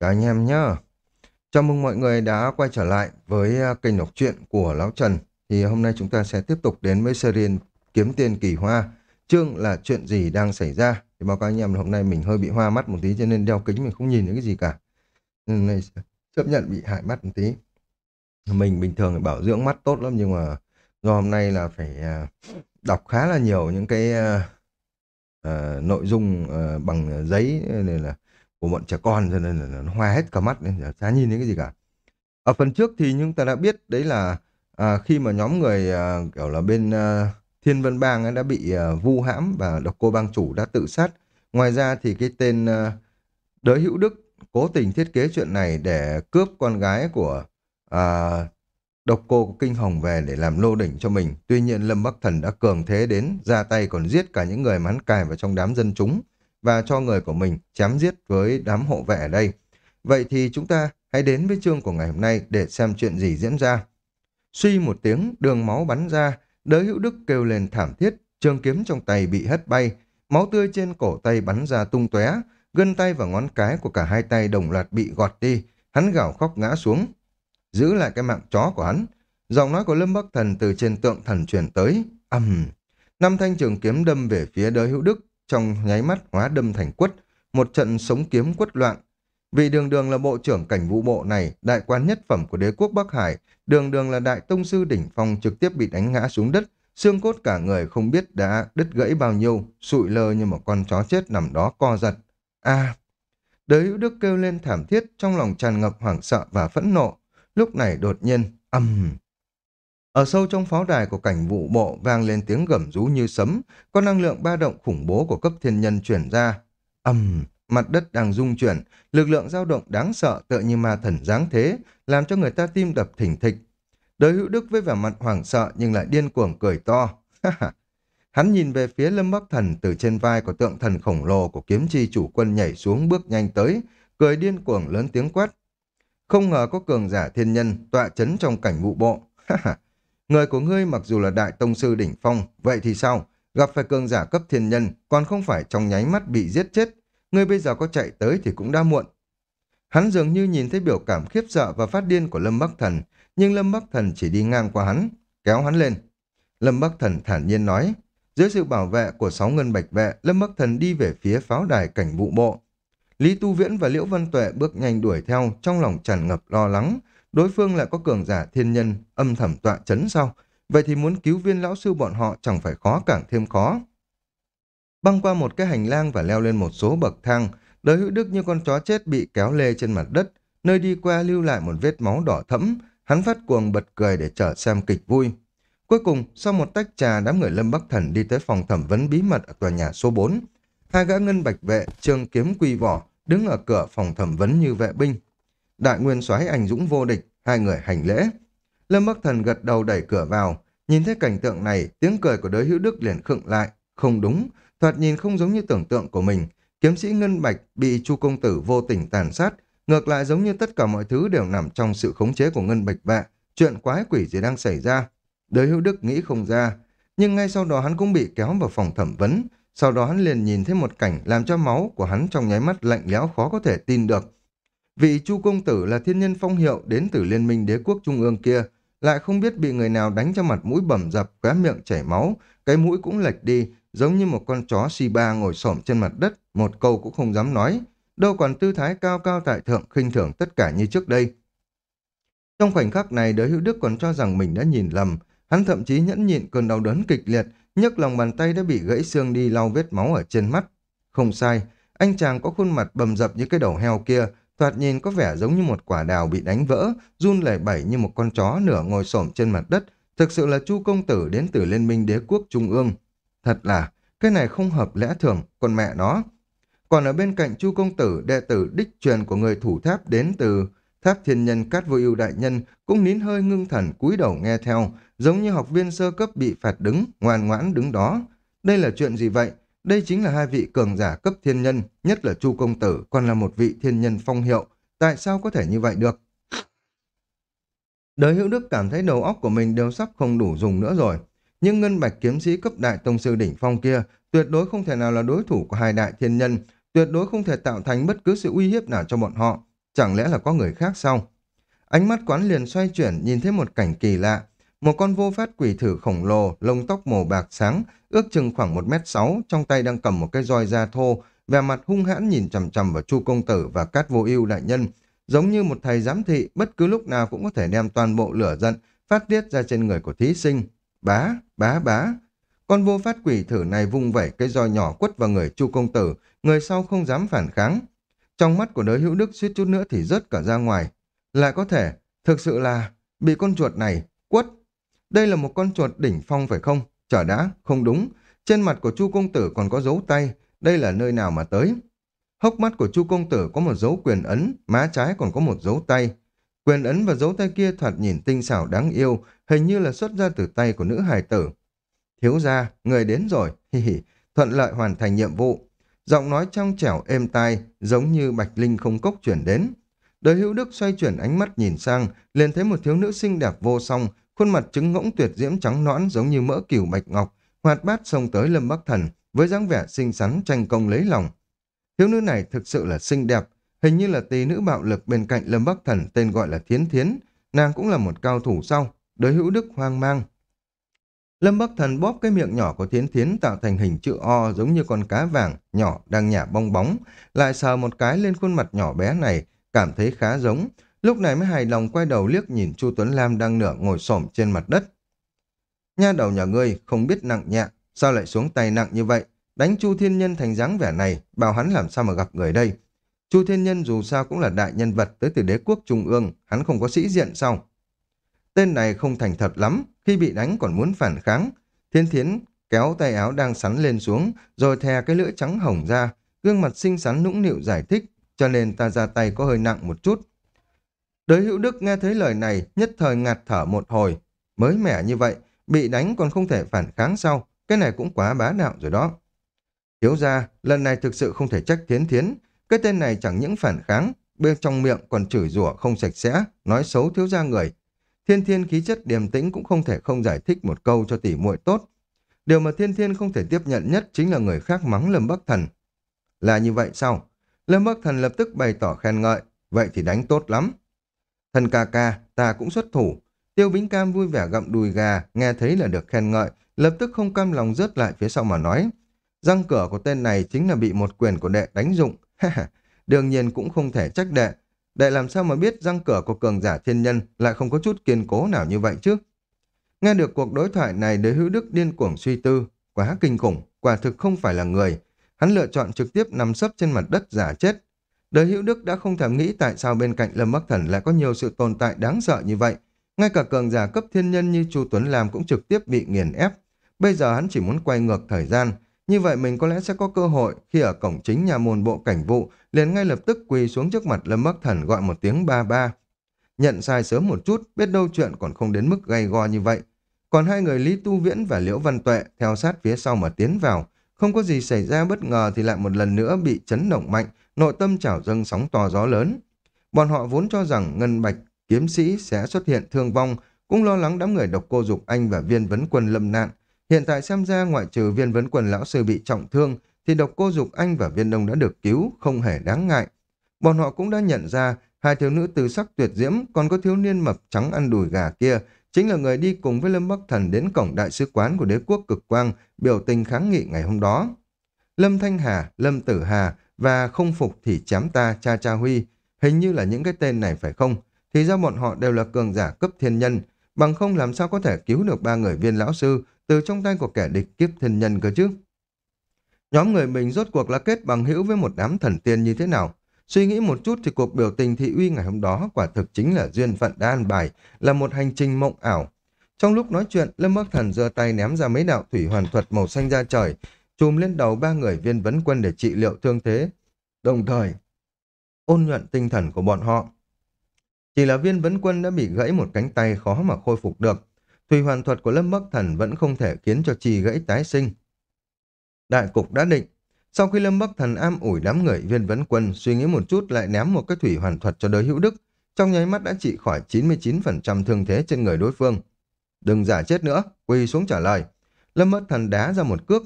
Cả anh em nhá. Chào mừng mọi người đã quay trở lại với à, kênh đọc truyện của Lão Trần. Thì hôm nay chúng ta sẽ tiếp tục đến với series Kiếm Tiền Kỳ Hoa. Chương là chuyện gì đang xảy ra. Thì báo cáo anh em là hôm nay mình hơi bị hoa mắt một tí cho nên đeo kính mình không nhìn thấy cái gì cả. Nên này chấp nhận bị hại mắt một tí. Mình bình thường bảo dưỡng mắt tốt lắm nhưng mà do hôm nay là phải à, đọc khá là nhiều những cái uh, uh, nội dung uh, bằng giấy nên là của bọn trẻ con cho nên là nó hoa hết cả mắt nên chả nhìn thấy cái gì cả. Ở phần trước thì chúng ta đã biết đấy là à, khi mà nhóm người à, kiểu là bên à, Thiên Vân Bang ấy đã bị à, vu hãm và độc cô bang chủ đã tự sát. Ngoài ra thì cái tên à, Đới Hữu Đức cố tình thiết kế chuyện này để cướp con gái của à, độc cô Kinh Hồng về để làm lô đỉnh cho mình. Tuy nhiên Lâm Bắc Thần đã cường thế đến, ra tay còn giết cả những người mà hắn cài vào trong đám dân chúng và cho người của mình chém giết với đám hộ vệ ở đây. Vậy thì chúng ta hãy đến với chương của ngày hôm nay để xem chuyện gì diễn ra. Suy một tiếng, đường máu bắn ra, đới hữu đức kêu lên thảm thiết, trường kiếm trong tay bị hất bay, máu tươi trên cổ tay bắn ra tung tóe, gân tay và ngón cái của cả hai tay đồng loạt bị gọt đi, hắn gào khóc ngã xuống. Giữ lại cái mạng chó của hắn, giọng nói của Lâm Bắc Thần từ trên tượng thần truyền tới, ầm. Năm thanh trường kiếm đâm về phía đới hữu đức, trong nháy mắt hóa đâm thành quất, một trận sống kiếm quất loạn. Vì đường đường là bộ trưởng cảnh vụ bộ này, đại quan nhất phẩm của đế quốc Bắc Hải, đường đường là đại tông sư đỉnh phong trực tiếp bị đánh ngã xuống đất, xương cốt cả người không biết đã đứt gãy bao nhiêu, sụi lơ như một con chó chết nằm đó co giật. a Đới hữu đức kêu lên thảm thiết trong lòng tràn ngập hoảng sợ và phẫn nộ. Lúc này đột nhiên, âm ở sâu trong pháo đài của cảnh vụ bộ vang lên tiếng gầm rú như sấm, có năng lượng ba động khủng bố của cấp thiên nhân chuyển ra. ầm, mặt đất đang rung chuyển, lực lượng dao động đáng sợ tựa như ma thần giáng thế, làm cho người ta tim đập thỉnh thịch. Đời hữu đức với vẻ mặt hoảng sợ nhưng lại điên cuồng cười to. Hắn nhìn về phía lâm bắc thần từ trên vai của tượng thần khổng lồ của kiếm chi chủ quân nhảy xuống bước nhanh tới, cười điên cuồng lớn tiếng quát. Không ngờ có cường giả thiên nhân tọa chấn trong cảnh vụ bộ. Người của ngươi mặc dù là đại tông sư đỉnh phong, vậy thì sao? Gặp phải cường giả cấp thiên nhân, còn không phải trong nháy mắt bị giết chết. Ngươi bây giờ có chạy tới thì cũng đã muộn. Hắn dường như nhìn thấy biểu cảm khiếp sợ và phát điên của Lâm Bắc Thần, nhưng Lâm Bắc Thần chỉ đi ngang qua hắn, kéo hắn lên. Lâm Bắc Thần thản nhiên nói, dưới sự bảo vệ của sáu ngân bạch vệ, Lâm Bắc Thần đi về phía pháo đài cảnh vụ bộ. Lý Tu Viễn và Liễu Văn Tuệ bước nhanh đuổi theo, trong lòng tràn ngập lo lắng, đối phương lại có cường giả thiên nhân âm thầm tọa chấn sau. Vậy thì muốn cứu viên lão sư bọn họ chẳng phải khó càng thêm khó. Băng qua một cái hành lang và leo lên một số bậc thang, đời hữu đức như con chó chết bị kéo lê trên mặt đất, nơi đi qua lưu lại một vết máu đỏ thẫm, hắn phát cuồng bật cười để chờ xem kịch vui. Cuối cùng, sau một tách trà, đám người Lâm Bắc Thần đi tới phòng thẩm vấn bí mật ở tòa nhà số 4. Hai gã ngân bạch vệ, trương kiếm quy vỏ, đứng ở cửa phòng thẩm vấn như vệ binh. Đại nguyên soái ảnh dũng vô địch, hai người hành lễ. Lâm Bắc Thần gật đầu đẩy cửa vào, nhìn thấy cảnh tượng này, tiếng cười của đới hữu đức liền khựng lại. Không đúng, thoạt nhìn không giống như tưởng tượng của mình. Kiếm sĩ Ngân Bạch bị Chu Công Tử vô tình tàn sát, ngược lại giống như tất cả mọi thứ đều nằm trong sự khống chế của Ngân Bạch Bạ, chuyện quái quỷ gì đang xảy ra. Đới hữu đức nghĩ không ra, nhưng ngay sau đó hắn cũng bị kéo vào phòng thẩm vấn, sau đó hắn liền nhìn thấy một cảnh làm cho máu của hắn trong nháy mắt lạnh lẽo khó có thể tin được. Vị Chu công tử là thiên nhân phong hiệu đến từ liên minh đế quốc trung ương kia, lại không biết bị người nào đánh cho mặt mũi bầm dập, khóe miệng chảy máu, cái mũi cũng lệch đi, giống như một con chó Shiba ngồi xổm trên mặt đất, một câu cũng không dám nói, đâu còn tư thái cao cao tại thượng khinh thường tất cả như trước đây. Trong khoảnh khắc này, đới hữu đức còn cho rằng mình đã nhìn lầm, hắn thậm chí nhẫn nhịn cơn đau đớn kịch liệt, nhấc lòng bàn tay đã bị gãy xương đi lau vết máu ở trên mắt. Không sai, anh chàng có khuôn mặt bầm dập như cái đầu heo kia, thoạt nhìn có vẻ giống như một quả đào bị đánh vỡ, run lẩy bẩy như một con chó nửa ngồi xổm trên mặt đất, thực sự là Chu công tử đến từ Liên minh Đế quốc Trung ương. Thật là, cái này không hợp lẽ thường, con mẹ nó. Còn ở bên cạnh Chu công tử, đệ tử đích truyền của người thủ tháp đến từ tháp thiên nhân Cát Vô Ưu đại nhân cũng nín hơi ngưng thần cúi đầu nghe theo, giống như học viên sơ cấp bị phạt đứng, ngoan ngoãn đứng đó. Đây là chuyện gì vậy? Đây chính là hai vị cường giả cấp thiên nhân, nhất là Chu Công Tử, còn là một vị thiên nhân phong hiệu. Tại sao có thể như vậy được? Đời hữu đức cảm thấy đầu óc của mình đều sắp không đủ dùng nữa rồi. Nhưng ngân bạch kiếm sĩ cấp đại tông sư đỉnh phong kia tuyệt đối không thể nào là đối thủ của hai đại thiên nhân, tuyệt đối không thể tạo thành bất cứ sự uy hiếp nào cho bọn họ. chẳng lẽ là có người khác sao? Ánh mắt quán liền xoay chuyển nhìn thấy một cảnh kỳ lạ. Một con vô phát quỷ thử khổng lồ, lông tóc màu bạc sáng, ước chừng khoảng một mét sáu, trong tay đang cầm một cái roi da thô, vẻ mặt hung hãn nhìn chằm chằm vào Chu công tử và Cát Vô Ưu đại nhân, giống như một thầy giám thị, bất cứ lúc nào cũng có thể đem toàn bộ lửa giận phát tiết ra trên người của thí sinh. Bá, bá bá. Con vô phát quỷ thử này vung vẩy cái roi nhỏ quất vào người Chu công tử, người sau không dám phản kháng. Trong mắt của đới hữu đức suýt chút nữa thì rớt cả ra ngoài. Lại có thể, thực sự là bị con chuột này quất. Đây là một con chuột đỉnh phong phải không? Chở đã, không đúng. Trên mặt của Chu công tử còn có dấu tay, đây là nơi nào mà tới? Hốc mắt của Chu công tử có một dấu quyền ấn, má trái còn có một dấu tay. Quyền ấn và dấu tay kia thoạt nhìn tinh xảo đáng yêu, hình như là xuất ra từ tay của nữ hài tử. Thiếu gia, người đến rồi, hi hi, thuận lợi hoàn thành nhiệm vụ. Giọng nói trong trẻo êm tai, giống như bạch linh không cốc chuyển đến. Đời hữu đức xoay chuyển ánh mắt nhìn sang, liền thấy một thiếu nữ xinh đẹp vô song, khuôn mặt trứng ngỗng tuyệt diễm trắng nõn giống như mỡ cửu bạch ngọc, hoạt bát xông tới Lâm Bắc Thần, với dáng vẻ xinh xắn tranh công lấy lòng. Thiếu nữ này thực sự là xinh đẹp, hình như là tỷ nữ bạo lực bên cạnh Lâm Bắc Thần tên gọi là Thiến Thiến, nàng cũng là một cao thủ sau, đối hữu đức hoang mang. Lâm Bắc Thần bóp cái miệng nhỏ của Thiến Thiến tạo thành hình chữ O giống như con cá vàng nhỏ đang nhả bong bóng, lại sờ một cái lên khuôn mặt nhỏ bé này, cảm thấy khá giống, lúc này mới hài lòng quay đầu liếc nhìn Chu Tuấn Lam đang nửa ngồi xổm trên mặt đất. Nha đầu nhà ngươi không biết nặng nhẹ, sao lại xuống tay nặng như vậy, đánh Chu Thiên Nhân thành dáng vẻ này, bảo hắn làm sao mà gặp người đây. Chu Thiên Nhân dù sao cũng là đại nhân vật tới từ đế quốc trung ương, hắn không có sĩ diện sao? Tên này không thành thật lắm, khi bị đánh còn muốn phản kháng. Thiên Thiến kéo tay áo đang sắn lên xuống, rồi thè cái lưỡi trắng hồng ra, gương mặt xinh xắn nũng nịu giải thích, cho nên ta ra tay có hơi nặng một chút. Đới hữu đức nghe thấy lời này, nhất thời ngạt thở một hồi. Mới mẻ như vậy, bị đánh còn không thể phản kháng sau, cái này cũng quá bá đạo rồi đó. Thiếu ra, lần này thực sự không thể trách thiến thiến, cái tên này chẳng những phản kháng, bên trong miệng còn chửi rủa không sạch sẽ, nói xấu thiếu gia người. Thiên thiên khí chất điềm tĩnh cũng không thể không giải thích một câu cho tỷ muội tốt. Điều mà thiên thiên không thể tiếp nhận nhất chính là người khác mắng Lâm Bắc Thần. Là như vậy sao? Lâm Bắc Thần lập tức bày tỏ khen ngợi, vậy thì đánh tốt lắm. Thần ca ca, ta cũng xuất thủ. Tiêu Vĩnh Cam vui vẻ gặm đùi gà, nghe thấy là được khen ngợi, lập tức không cam lòng rớt lại phía sau mà nói. Răng cửa của tên này chính là bị một quyền của đệ đánh dụng. Đương nhiên cũng không thể trách đệ. Đệ làm sao mà biết răng cửa của cường giả thiên nhân lại không có chút kiên cố nào như vậy chứ? Nghe được cuộc đối thoại này đế hữu đức điên cuồng suy tư. Quá kinh khủng, quả thực không phải là người. Hắn lựa chọn trực tiếp nằm sấp trên mặt đất giả chết. Đời hữu đức đã không thèm nghĩ tại sao bên cạnh Lâm Bắc Thần lại có nhiều sự tồn tại đáng sợ như vậy. Ngay cả cường giả cấp thiên nhân như Chu Tuấn Lam cũng trực tiếp bị nghiền ép. Bây giờ hắn chỉ muốn quay ngược thời gian, như vậy mình có lẽ sẽ có cơ hội khi ở cổng chính nhà môn bộ cảnh vụ liền ngay lập tức quỳ xuống trước mặt Lâm Bắc Thần gọi một tiếng ba ba. Nhận sai sớm một chút, biết đâu chuyện còn không đến mức gay go như vậy. Còn hai người Lý Tu Viễn và Liễu Văn Tuệ theo sát phía sau mà tiến vào. Không có gì xảy ra bất ngờ thì lại một lần nữa bị chấn động mạnh, nội tâm trào dâng sóng to gió lớn. Bọn họ vốn cho rằng Ngân Bạch, kiếm sĩ sẽ xuất hiện thương vong, cũng lo lắng đám người độc cô dục anh và viên vấn quân lâm nạn, Hiện tại xem ra ngoại trừ viên vấn quần lão sư bị trọng thương, thì độc cô dục anh và viên đông đã được cứu, không hề đáng ngại. Bọn họ cũng đã nhận ra hai thiếu nữ từ sắc tuyệt diễm, còn có thiếu niên mập trắng ăn đùi gà kia, chính là người đi cùng với Lâm Bắc Thần đến cổng đại sứ quán của đế quốc cực quang, biểu tình kháng nghị ngày hôm đó. Lâm Thanh Hà, Lâm Tử Hà và không phục thì chém ta cha cha huy, hình như là những cái tên này phải không? Thì ra bọn họ đều là cường giả cấp thiên nhân, bằng không làm sao có thể cứu được ba người viên lão sư từ trong tay của kẻ địch kiếp thiên nhân cơ chứ. Nhóm người mình rốt cuộc là kết bằng hữu với một đám thần tiên như thế nào? Suy nghĩ một chút thì cuộc biểu tình thị uy ngày hôm đó quả thực chính là duyên phận đan bài, là một hành trình mộng ảo. Trong lúc nói chuyện, Lâm Bắc Thần giơ tay ném ra mấy đạo thủy hoàn thuật màu xanh ra trời, chùm lên đầu ba người viên vấn quân để trị liệu thương thế. Đồng thời, ôn nhuận tinh thần của bọn họ. Chỉ là viên vấn quân đã bị gãy một cánh tay khó mà khôi phục được. Thủy hoàn thuật của Lâm Bắc Thần vẫn không thể khiến cho trì gãy tái sinh. Đại cục đã định. Sau khi Lâm Bắc Thần am ủi đám người viên vấn quân, suy nghĩ một chút lại ném một cái thủy hoàn thuật cho đới hữu đức, trong nháy mắt đã trị khỏi 99% thương thế trên người đối phương. Đừng giả chết nữa, quỳ xuống trả lời. Lâm Bắc Thần đá ra một cước.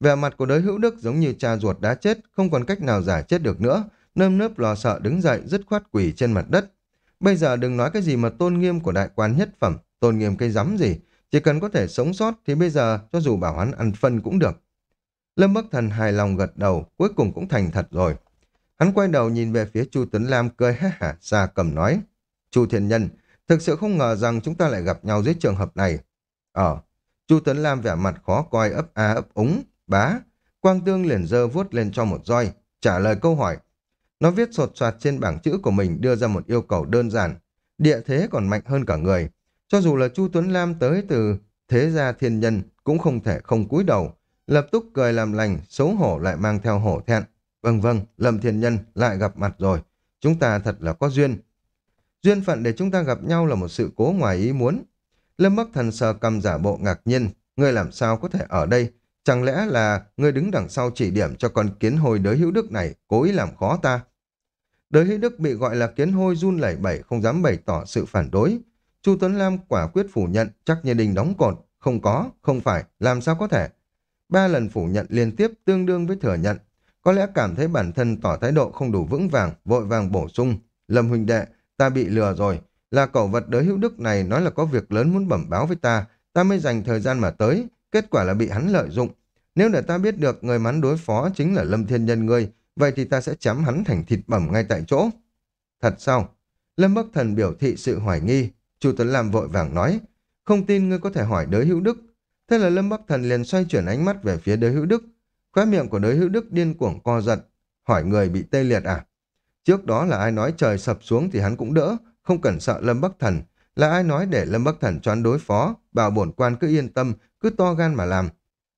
Vẻ mặt của đới hữu đức giống như cha ruột đã chết, không còn cách nào giả chết được nữa, nơm nớp lo sợ đứng dậy dứt khoát quỳ trên mặt đất. Bây giờ đừng nói cái gì mà tôn nghiêm của đại quan nhất phẩm, tôn nghiêm cái rắm gì, chỉ cần có thể sống sót thì bây giờ cho dù bảo hắn ăn phân cũng được. Lâm Bắc Thần hài lòng gật đầu, cuối cùng cũng thành thật rồi. Hắn quay đầu nhìn về phía Chu Tuấn Lam cười ha hả, xa cầm nói. Chu Thiên Nhân, thực sự không ngờ rằng chúng ta lại gặp nhau dưới trường hợp này. Ờ, Chu Tuấn Lam vẻ mặt khó coi ấp a ấp úng, bá. Quang Tương liền dơ vuốt lên cho một roi, trả lời câu hỏi. Nó viết sột soạt trên bảng chữ của mình đưa ra một yêu cầu đơn giản. Địa thế còn mạnh hơn cả người. Cho dù là Chu Tuấn Lam tới từ thế gia thiên nhân cũng không thể không cúi đầu. Lập tức cười làm lành, xấu hổ lại mang theo hổ thẹn. Vâng vâng, Lâm Thiên Nhân lại gặp mặt rồi. Chúng ta thật là có duyên. Duyên phận để chúng ta gặp nhau là một sự cố ngoài ý muốn. Lâm Bắc Thần sờ cầm giả bộ ngạc nhiên. Ngươi làm sao có thể ở đây? Chẳng lẽ là ngươi đứng đằng sau chỉ điểm cho con kiến hồi đới hữu đức này cố ý làm khó ta? Đới hữu đức bị gọi là kiến hôi run lẩy bẩy không dám bày tỏ sự phản đối. Chu Tuấn Lam quả quyết phủ nhận chắc như đình đóng cột. Không có, không phải, làm sao có thể? Ba lần phủ nhận liên tiếp tương đương với thừa nhận. Có lẽ cảm thấy bản thân tỏ thái độ không đủ vững vàng, vội vàng bổ sung. Lâm huynh đệ, ta bị lừa rồi. Là cẩu vật đới hữu đức này nói là có việc lớn muốn bẩm báo với ta, ta mới dành thời gian mà tới. Kết quả là bị hắn lợi dụng. Nếu để ta biết được người mắn đối phó chính là Lâm Thiên Nhân ngươi, vậy thì ta sẽ chấm hắn thành thịt bẩm ngay tại chỗ. Thật sao? Lâm Bắc Thần biểu thị sự hoài nghi. Chu Tuấn Lam vội vàng nói, không tin ngươi có thể hỏi đới hữu đức. Thế là Lâm Bắc Thần liền xoay chuyển ánh mắt về phía đới hữu đức. Khóe miệng của đới hữu đức điên cuồng co giật. Hỏi người bị tê liệt à? Trước đó là ai nói trời sập xuống thì hắn cũng đỡ, không cần sợ Lâm Bắc Thần. Là ai nói để Lâm Bắc Thần choán đối phó, bảo bổn quan cứ yên tâm, cứ to gan mà làm.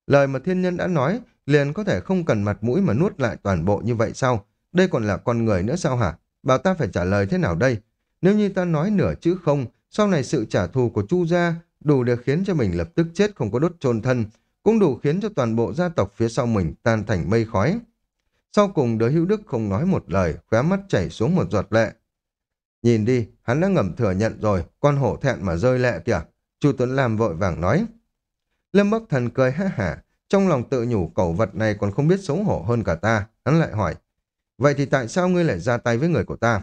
Lời mà thiên nhân đã nói, liền có thể không cần mặt mũi mà nuốt lại toàn bộ như vậy sao? Đây còn là con người nữa sao hả? Bảo ta phải trả lời thế nào đây? Nếu như ta nói nửa chữ không, sau này sự trả thù của Chu gia đủ để khiến cho mình lập tức chết không có đốt chôn thân, cũng đủ khiến cho toàn bộ gia tộc phía sau mình tan thành mây khói. Sau cùng đứa hữu đức không nói một lời, khóe mắt chảy xuống một giọt lệ. Nhìn đi, hắn đã ngầm thừa nhận rồi, con hổ thẹn mà rơi lệ kìa. Chu Tuấn Lam vội vàng nói. Lâm Bắc Thần cười ha hả, trong lòng tự nhủ cẩu vật này còn không biết xấu hổ hơn cả ta. Hắn lại hỏi, vậy thì tại sao ngươi lại ra tay với người của ta?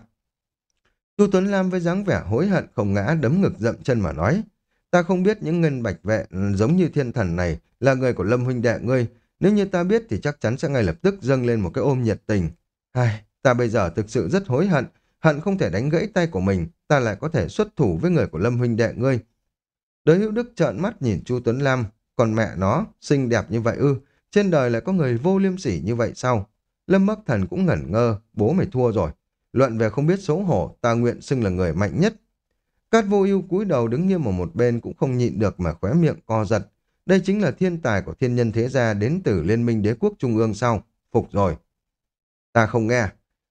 Chu Tuấn Lam với dáng vẻ hối hận không ngã đấm ngực dậm chân mà nói, ta không biết những ngân bạch vệ ừ, giống như thiên thần này là người của Lâm huynh đệ ngươi, nếu như ta biết thì chắc chắn sẽ ngay lập tức dâng lên một cái ôm nhiệt tình. Ai, ta bây giờ thực sự rất hối hận, hận không thể đánh gãy tay của mình, ta lại có thể xuất thủ với người của Lâm huynh đệ ngươi. Đới hữu đức trợn mắt nhìn Chu Tuấn Lam, còn mẹ nó, xinh đẹp như vậy ư, trên đời lại có người vô liêm sỉ như vậy sao? Lâm Bắc Thần cũng ngẩn ngơ, bố mày thua rồi. Luận về không biết xấu hổ, ta nguyện xưng là người mạnh nhất. Cát vô ưu cúi đầu đứng nghiêm ở một bên cũng không nhịn được mà khóe miệng co giật. Đây chính là thiên tài của thiên nhân thế gia đến từ Liên minh Đế quốc Trung ương sau. Phục rồi. Ta không nghe.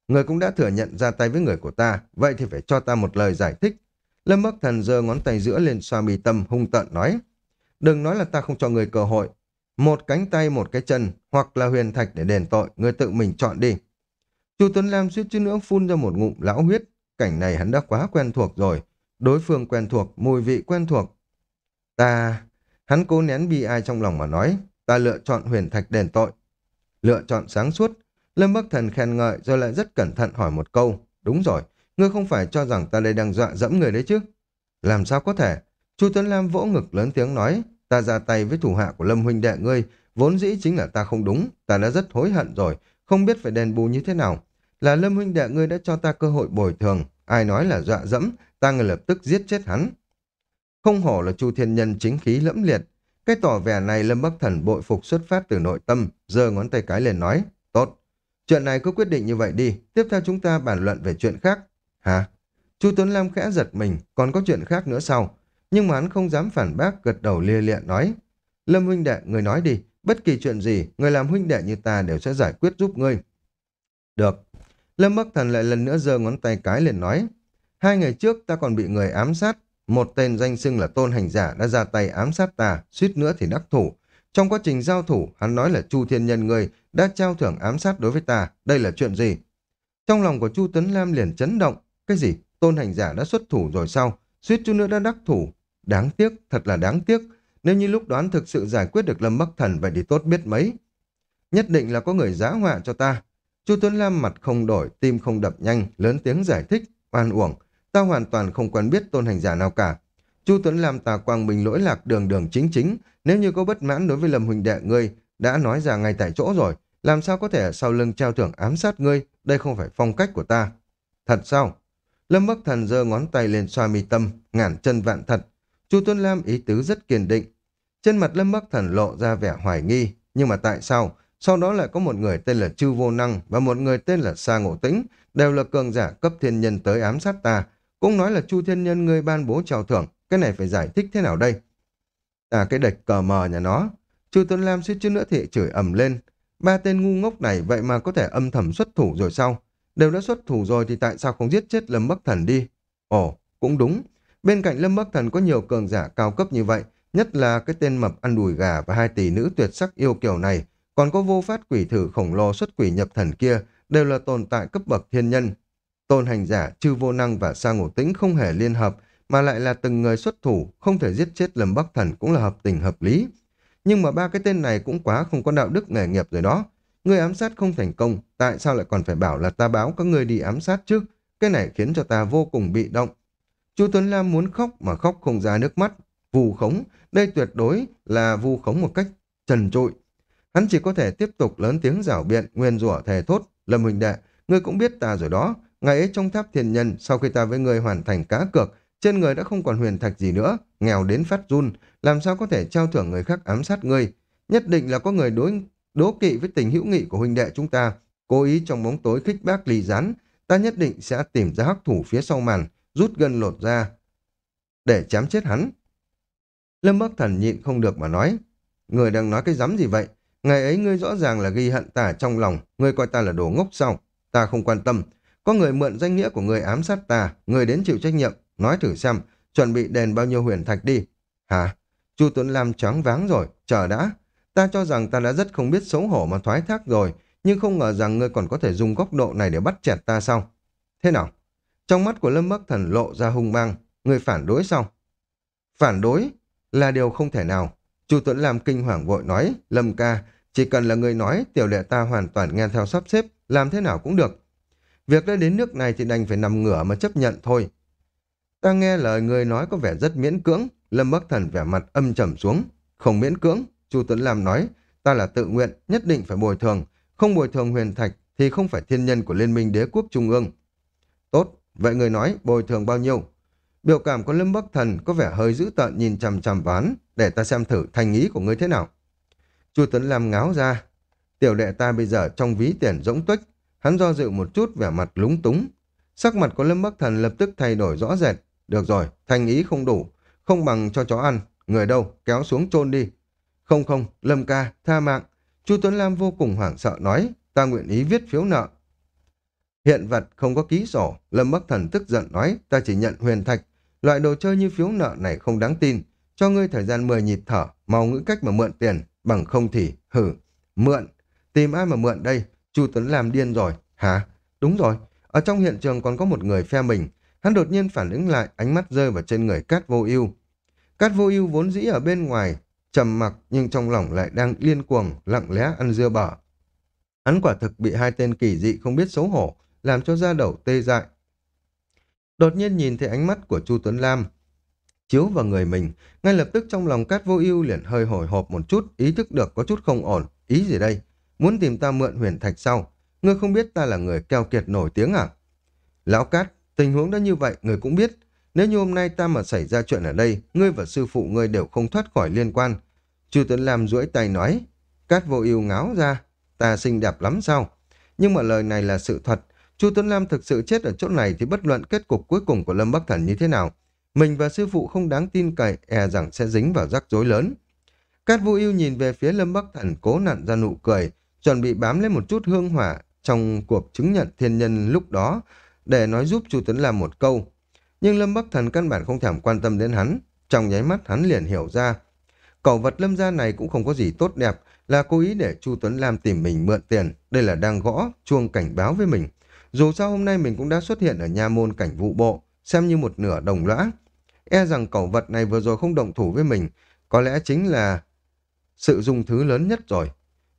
Người cũng đã thừa nhận ra tay với người của ta, vậy thì phải cho ta một lời giải thích. Lâm Bắc Thần giơ ngón tay giữa lên xoa mi tâm hung tợn nói. Đừng nói là ta không cho người cơ hội. Một cánh tay, một cái chân, hoặc là huyền thạch để đền tội, người tự mình chọn đi. Chu Tuấn Lam suýt chút nữa phun ra một ngụm lão huyết. Cảnh này hắn đã quá quen thuộc rồi. Đối phương quen thuộc, mùi vị quen thuộc. Ta... Hắn cố nén bi ai trong lòng mà nói. Ta lựa chọn huyền thạch đền tội. Lựa chọn sáng suốt. Lâm Bắc Thần khen ngợi rồi lại rất cẩn thận hỏi một câu. Đúng rồi, ngươi không phải cho rằng ta đây đang dọa dẫm người đấy chứ? Làm sao có thể? Chu Tuấn Lam vỗ ngực lớn tiếng nói. Ta ra tay với thủ hạ của Lâm huynh đệ ngươi. Vốn dĩ chính là ta không đúng. Ta đã rất hối hận rồi. Không biết phải đền bù như thế nào. Là Lâm huynh đệ ngươi đã cho ta cơ hội bồi thường. Ai nói là dọa dẫm, ta ngay lập tức giết chết hắn. Không hổ là Chu Thiên Nhân chính khí lẫm liệt. Cái tỏ vẻ này Lâm Bắc Thần bội phục xuất phát từ nội tâm, giơ ngón tay cái lên nói, tốt. Chuyện này cứ quyết định như vậy đi, tiếp theo chúng ta bàn luận về chuyện khác. Hả? Chu Tuấn Lam khẽ giật mình, còn có chuyện khác nữa sao? Nhưng mà hắn không dám phản bác, gật đầu lia lịa nói. Lâm huynh đệ, người nói đi, bất kỳ chuyện gì, người làm huynh đệ như ta đều sẽ giải quyết giúp ngươi. Được. Lâm Bắc Thần lại lần nữa giơ ngón tay cái lên nói. Hai ngày trước ta còn bị người ám sát, một tên danh xưng là tôn hành giả đã ra tay ám sát ta, suýt nữa thì đắc thủ. Trong quá trình giao thủ, hắn nói là Chu Thiên Nhân người đã trao thưởng ám sát đối với ta. Đây là chuyện gì? Trong lòng của Chu Tuấn Lam liền chấn động. Cái gì? Tôn hành giả đã xuất thủ rồi sao? Suýt chút nữa đã đắc thủ. Đáng tiếc, thật là đáng tiếc. Nếu như lúc đoán thực sự giải quyết được Lâm Bắc Thần vậy thì tốt biết mấy. Nhất định là có người giá họa cho ta. Chu Tuấn Lam mặt không đổi, tim không đập nhanh, lớn tiếng giải thích, oan uổng. Ta hoàn toàn không quen biết tôn hành giả nào cả. Chu Tuấn Lam ta quang mình lỗi lạc đường đường chính chính, nếu như có bất mãn đối với Lâm Huỳnh đệ ngươi, đã nói ra ngay tại chỗ rồi, làm sao có thể sau lưng trao thưởng ám sát ngươi, đây không phải phong cách của ta. Thật sao? Lâm Bắc Thần giơ ngón tay lên xoa mi tâm, ngàn chân vạn thật. Chu Tuấn Lam ý tứ rất kiên định. Trên mặt Lâm Bắc Thần lộ ra vẻ hoài nghi, nhưng mà tại sao? Sau đó lại có một người tên là Chư Vô Năng và một người tên là Sa Ngộ Tĩnh, đều là cường giả cấp thiên nhân tới ám sát ta. Cũng nói là Chu Thiên Nhân ngươi ban bố trao thưởng, cái này phải giải thích thế nào đây? À cái địch cờ mờ nhà nó. Chu Tuấn Lam suýt chút nữa thì chửi ầm lên. Ba tên ngu ngốc này vậy mà có thể âm thầm xuất thủ rồi sao? Đều đã xuất thủ rồi thì tại sao không giết chết Lâm Bắc Thần đi? Ồ, cũng đúng. Bên cạnh Lâm Bắc Thần có nhiều cường giả cao cấp như vậy, nhất là cái tên mập ăn đùi gà và hai tỷ nữ tuyệt sắc yêu kiểu này, còn có vô phát quỷ thử khổng lồ xuất quỷ nhập thần kia, đều là tồn tại cấp bậc thiên nhân. Tôn hành giả, chư vô năng và sa ngộ tĩnh không hề liên hợp, mà lại là từng người xuất thủ, không thể giết chết Lâm Bắc Thần cũng là hợp tình hợp lý. Nhưng mà ba cái tên này cũng quá không có đạo đức nghề nghiệp rồi đó. Người ám sát không thành công, tại sao lại còn phải bảo là ta báo các người đi ám sát chứ? Cái này khiến cho ta vô cùng bị động. Chu Tuấn Lam muốn khóc mà khóc không ra nước mắt. Vù khống, đây tuyệt đối là vu khống một cách trần trụi. Hắn chỉ có thể tiếp tục lớn tiếng rảo biện, nguyên rủa thề thốt. Lâm Huỳnh Đệ, ngươi cũng biết ta rồi đó. Ngày ấy trong tháp thiên nhân, sau khi ta với ngươi hoàn thành cá cược, trên người đã không còn huyền thạch gì nữa, nghèo đến phát run, làm sao có thể trao thưởng người khác ám sát ngươi. Nhất định là có người đối đố kỵ với tình hữu nghị của huynh đệ chúng ta, cố ý trong bóng tối khích bác lì rán, ta nhất định sẽ tìm ra hắc thủ phía sau màn, rút gân lột ra, để chém chết hắn. Lâm Bắc Thần nhịn không được mà nói, người đang nói cái dám gì vậy? Ngày ấy ngươi rõ ràng là ghi hận ta trong lòng, ngươi coi ta là đồ ngốc sao? Ta không quan tâm. Có người mượn danh nghĩa của người ám sát ta, người đến chịu trách nhiệm, nói thử xem, chuẩn bị đền bao nhiêu huyền thạch đi. Hả? Chu Tuấn Lam choáng váng rồi, chờ đã. Ta cho rằng ta đã rất không biết xấu hổ mà thoái thác rồi, nhưng không ngờ rằng ngươi còn có thể dùng góc độ này để bắt chẹt ta sao? Thế nào? Trong mắt của Lâm Bắc Thần lộ ra hung mang, người phản đối sao? Phản đối là điều không thể nào. Chu Tuấn Lam kinh hoàng vội nói, Lâm ca, chỉ cần là người nói, tiểu đệ ta hoàn toàn nghe theo sắp xếp, làm thế nào cũng được. Việc đã đến nước này thì đành phải nằm ngửa mà chấp nhận thôi. Ta nghe lời người nói có vẻ rất miễn cưỡng, Lâm Bắc Thần vẻ mặt âm trầm xuống. Không miễn cưỡng, Chu Tuấn Lam nói, ta là tự nguyện, nhất định phải bồi thường. Không bồi thường huyền thạch thì không phải thiên nhân của Liên minh đế quốc Trung ương. Vậy người nói bồi thường bao nhiêu? Biểu cảm của Lâm Bắc Thần có vẻ hơi dữ tợn nhìn chằm chằm ván, để ta xem thử thành ý của ngươi thế nào. Chu Tuấn Lam ngáo ra, tiểu đệ ta bây giờ trong ví tiền rỗng tuếch, hắn do dự một chút vẻ mặt lúng túng. Sắc mặt của Lâm Bắc Thần lập tức thay đổi rõ rệt. Được rồi, thành ý không đủ, không bằng cho chó ăn, người đâu, kéo xuống chôn đi. Không không, Lâm ca, tha mạng. Chu Tuấn Lam vô cùng hoảng sợ nói, ta nguyện ý viết phiếu nợ. Hiện vật không có ký sổ, Lâm Bắc Thần tức giận nói, ta chỉ nhận huyền thạch. Loại đồ chơi như phiếu nợ này không đáng tin. Cho ngươi thời gian 10 nhịp thở, mau ngữ cách mà mượn tiền, bằng không thì, hử, mượn. Tìm ai mà mượn đây? Chu Tuấn làm điên rồi. Hả? Đúng rồi, ở trong hiện trường còn có một người phe mình. Hắn đột nhiên phản ứng lại, ánh mắt rơi vào trên người Cát Vô Ưu. Cát Vô Ưu vốn dĩ ở bên ngoài, trầm mặc nhưng trong lòng lại đang liên cuồng, lặng lẽ ăn dưa bở. Hắn quả thực bị hai tên kỳ dị không biết xấu hổ, làm cho da đầu tê dại. Đột nhiên nhìn thấy ánh mắt của Chu Tuấn Lam, chiếu vào người mình, ngay lập tức trong lòng Cát Vô Ưu liền hơi hồi hộp một chút, ý thức được có chút không ổn, ý gì đây? Muốn tìm ta mượn huyền thạch sau, ngươi không biết ta là người keo kiệt nổi tiếng à? Lão Cát, tình huống đã như vậy, người cũng biết, nếu như hôm nay ta mà xảy ra chuyện ở đây, ngươi và sư phụ ngươi đều không thoát khỏi liên quan. Chu Tuấn Lam duỗi tay nói, Cát vô ưu ngáo ra, ta xinh đẹp lắm sao? Nhưng mà lời này là sự thật. Chu Tuấn Lam thực sự chết ở chỗ này thì bất luận kết cục cuối cùng của Lâm Bắc Thần như thế nào. Mình và sư phụ không đáng tin cậy, e rằng sẽ dính vào rắc rối lớn. Cát Vũ Yêu nhìn về phía Lâm Bắc Thần cố nặn ra nụ cười, chuẩn bị bám lên một chút hương hỏa trong cuộc chứng nhận thiên nhân lúc đó để nói giúp Chu Tuấn Lam một câu. Nhưng Lâm Bắc Thần căn bản không thèm quan tâm đến hắn. Trong nháy mắt hắn liền hiểu ra. Cẩu vật lâm gia này cũng không có gì tốt đẹp, là cố ý để Chu Tuấn Lam tìm mình mượn tiền. Đây là đang gõ, chuông cảnh báo với mình. Dù sao hôm nay mình cũng đã xuất hiện ở nha môn cảnh vụ bộ, xem như một nửa đồng lõa. E rằng cẩu vật này vừa rồi không động thủ với mình, có lẽ chính là sự dùng thứ lớn nhất rồi.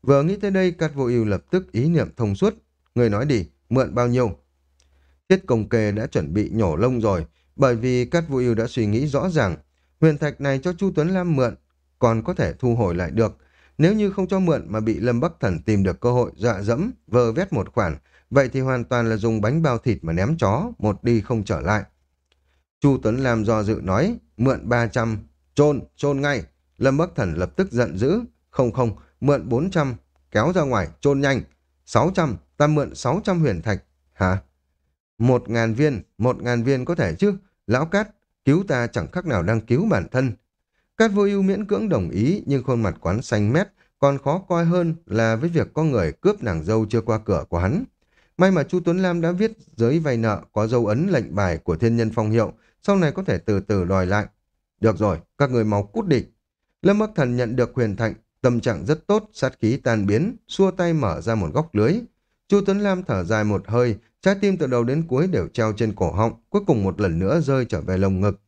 Vừa nghĩ tới đây, Cát Vô Ưu lập tức ý niệm thông suốt. Người nói đi, mượn bao nhiêu? Tiết công kê đã chuẩn bị nhổ lông rồi, bởi vì Cát Vũ Yêu đã suy nghĩ rõ ràng. Huyền thạch này cho Chu Tuấn Lam mượn, còn có thể thu hồi lại được. Nếu như không cho mượn mà bị Lâm Bắc Thần tìm được cơ hội dọa dẫm, vờ vét một khoản, vậy thì hoàn toàn là dùng bánh bao thịt mà ném chó, một đi không trở lại. Chu Tuấn Lam do dự nói, mượn 300, trôn, trôn ngay. Lâm Bắc Thần lập tức giận dữ, không không, mượn 400, kéo ra ngoài, trôn nhanh. 600, ta mượn 600 huyền thạch. Hả? Một ngàn viên, một ngàn viên có thể chứ. Lão Cát, cứu ta chẳng khác nào đang cứu bản thân. Cát vô ưu miễn cưỡng đồng ý, nhưng khuôn mặt quán xanh mét, còn khó coi hơn là với việc có người cướp nàng dâu chưa qua cửa của hắn. May mà Chu Tuấn Lam đã viết giấy vay nợ có dấu ấn lệnh bài của thiên nhân phong hiệu, sau này có thể từ từ đòi lại. Được rồi, các người mau cút đi. Lâm Bắc Thần nhận được huyền thạnh, tâm trạng rất tốt, sát khí tan biến, xua tay mở ra một góc lưới. Chu Tuấn Lam thở dài một hơi, trái tim từ đầu đến cuối đều treo trên cổ họng, cuối cùng một lần nữa rơi trở về lồng ngực.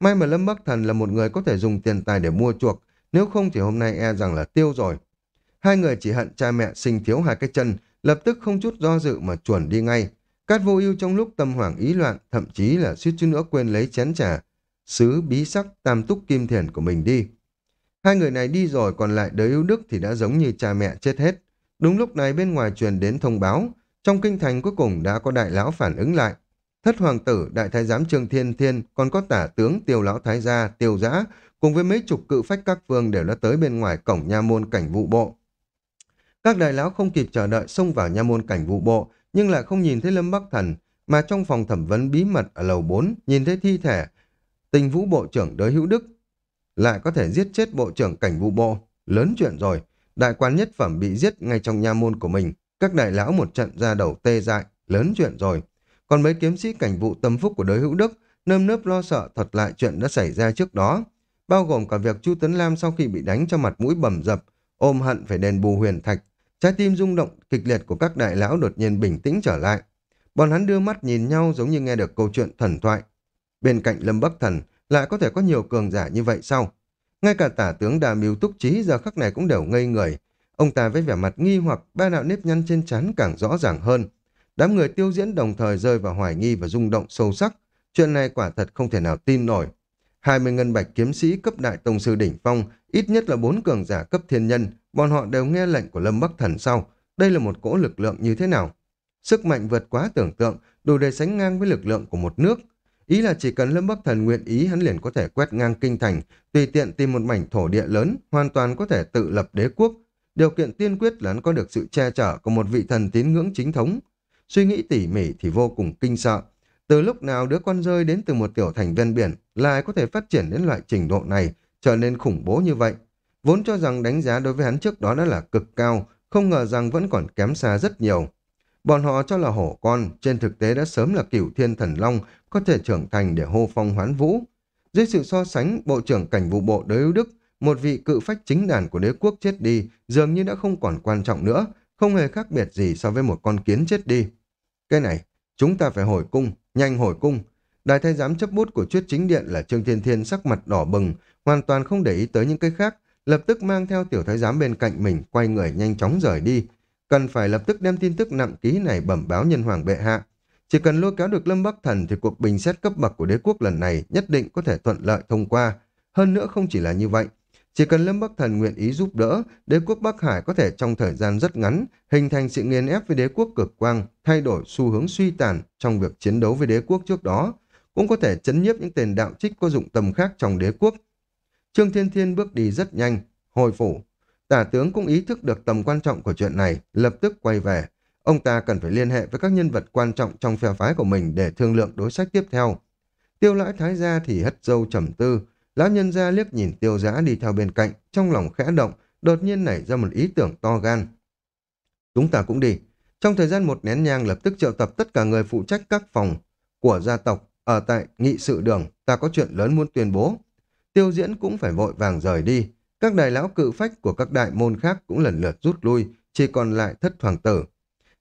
May mà Lâm Bắc Thần là một người có thể dùng tiền tài để mua chuộc, nếu không thì hôm nay e rằng là tiêu rồi. Hai người chỉ hận cha mẹ sinh thiếu hai cái chân, lập tức không chút do dự mà chuẩn đi ngay. Cát vô ưu trong lúc tâm hoảng ý loạn, thậm chí là suýt chút nữa quên lấy chén trà, sứ bí sắc tam túc kim thiền của mình đi. Hai người này đi rồi còn lại đới ưu đức thì đã giống như cha mẹ chết hết. Đúng lúc này bên ngoài truyền đến thông báo, trong kinh thành cuối cùng đã có đại lão phản ứng lại. Thất hoàng tử, đại thái giám Trương Thiên Thiên, còn có tả tướng tiêu lão thái gia, tiêu giã, cùng với mấy chục cự phách các vương đều đã tới bên ngoài cổng nha môn cảnh vụ bộ. Các đại lão không kịp chờ đợi xông vào nha môn cảnh vụ bộ, nhưng lại không nhìn thấy Lâm Bắc Thần, mà trong phòng thẩm vấn bí mật ở lầu 4 nhìn thấy thi thể tình vũ bộ trưởng đới hữu đức lại có thể giết chết bộ trưởng cảnh vụ bộ. Lớn chuyện rồi, đại quan nhất phẩm bị giết ngay trong nha môn của mình. Các đại lão một trận ra đầu tê dại, lớn chuyện rồi. Còn mấy kiếm sĩ cảnh vụ tâm phúc của đới hữu đức, nơm nớp lo sợ thuật lại chuyện đã xảy ra trước đó. Bao gồm cả việc Chu Tấn Lam sau khi bị đánh cho mặt mũi bầm dập, ôm hận phải đền bù huyền thạch. Trái tim rung động kịch liệt của các đại lão đột nhiên bình tĩnh trở lại. Bọn hắn đưa mắt nhìn nhau giống như nghe được câu chuyện thần thoại. Bên cạnh Lâm Bắc Thần, lại có thể có nhiều cường giả như vậy sao? Ngay cả tả tướng đà miêu túc trí giờ khắc này cũng đều ngây người. Ông ta với vẻ mặt nghi hoặc ba đạo nếp nhăn trên trán càng rõ ràng hơn. Đám người tiêu diễn đồng thời rơi vào hoài nghi và rung động sâu sắc. Chuyện này quả thật không thể nào tin nổi. 20 ngân bạch kiếm sĩ cấp đại tông sư đỉnh phong, ít nhất là bốn cường giả cấp thiên nhân, bọn họ đều nghe lệnh của Lâm Bắc Thần sau. Đây là một cỗ lực lượng như thế nào? Sức mạnh vượt quá tưởng tượng, đủ để sánh ngang với lực lượng của một nước. Ý là chỉ cần Lâm Bắc Thần nguyện ý hắn liền có thể quét ngang kinh thành, tùy tiện tìm một mảnh thổ địa lớn, hoàn toàn có thể tự lập đế quốc. Điều kiện tiên quyết là hắn có được sự che chở của một vị thần tín ngưỡng chính thống. Suy nghĩ tỉ mỉ thì vô cùng kinh sợ. Từ lúc nào đứa con rơi đến từ một tiểu thành ven biển lại có thể phát triển đến loại trình độ này, trở nên khủng bố như vậy. Vốn cho rằng đánh giá đối với hắn trước đó đã là cực cao, không ngờ rằng vẫn còn kém xa rất nhiều. Bọn họ cho là hổ con, trên thực tế đã sớm là cửu thiên thần long, có thể trưởng thành để hô phong hoán vũ. Dưới sự so sánh, Bộ trưởng Cảnh vụ bộ đới Đức, một vị cự phách chính đàn của đế quốc chết đi, dường như đã không còn quan trọng nữa, không hề khác biệt gì so với một con kiến chết đi. Cái này, chúng ta phải hồi cung, nhanh hồi cung. Đại thái giám chấp bút của chuyết chính điện là Trương Thiên Thiên sắc mặt đỏ bừng, hoàn toàn không để ý tới những cái khác, lập tức mang theo tiểu thái giám bên cạnh mình, quay người nhanh chóng rời đi, cần phải lập tức đem tin tức nặng ký này bẩm báo nhân hoàng bệ hạ. Chỉ cần lôi kéo được Lâm Bắc Thần thì cuộc bình xét cấp bậc của đế quốc lần này nhất định có thể thuận lợi thông qua. Hơn nữa không chỉ là như vậy. Chỉ cần Lâm Bắc Thần nguyện ý giúp đỡ, đế quốc Bắc Hải có thể trong thời gian rất ngắn hình thành sự nghiền ép với đế quốc cực quang, thay đổi xu hướng suy tàn trong việc chiến đấu với đế quốc trước đó, cũng có thể chấn nhiếp những tên đạo trích có dụng tâm khác trong đế quốc. Trương Thiên Thiên bước đi rất nhanh, hồi phủ, Tả tướng cũng ý thức được tầm quan trọng của chuyện này, lập tức quay về. Ông ta cần phải liên hệ với các nhân vật quan trọng trong phe phái của mình để thương lượng đối sách tiếp theo. Tiêu lãi thái gia thì hất dâu trầm tư. Lão nhân gia liếc nhìn tiêu giã đi theo bên cạnh, trong lòng khẽ động, đột nhiên nảy ra một ý tưởng to gan. Chúng ta cũng đi. Trong thời gian một nén nhang lập tức triệu tập tất cả người phụ trách các phòng của gia tộc ở tại nghị sự đường, ta có chuyện lớn muốn tuyên bố. Tiêu diễn cũng phải vội vàng rời đi, các đại lão cự phách của các đại môn khác cũng lần lượt rút lui, chỉ còn lại thất hoàng tử.